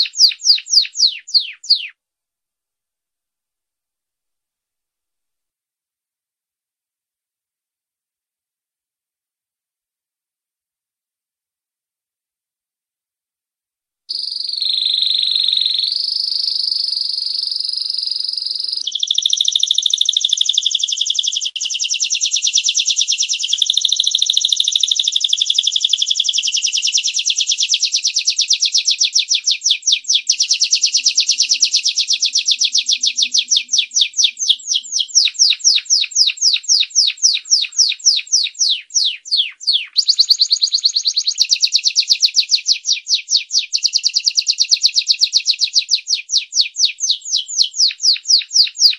スイッチ!フフフ。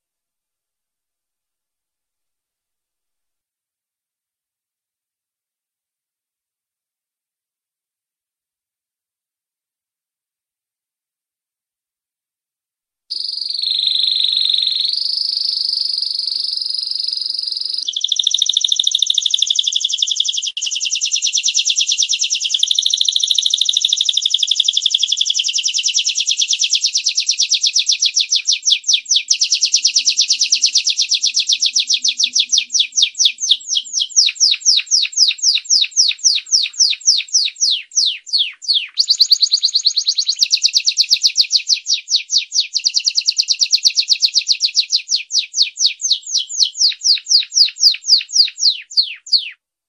スーツケースーツケースーツケースーツケースーツケースーツケースーツケースーツケース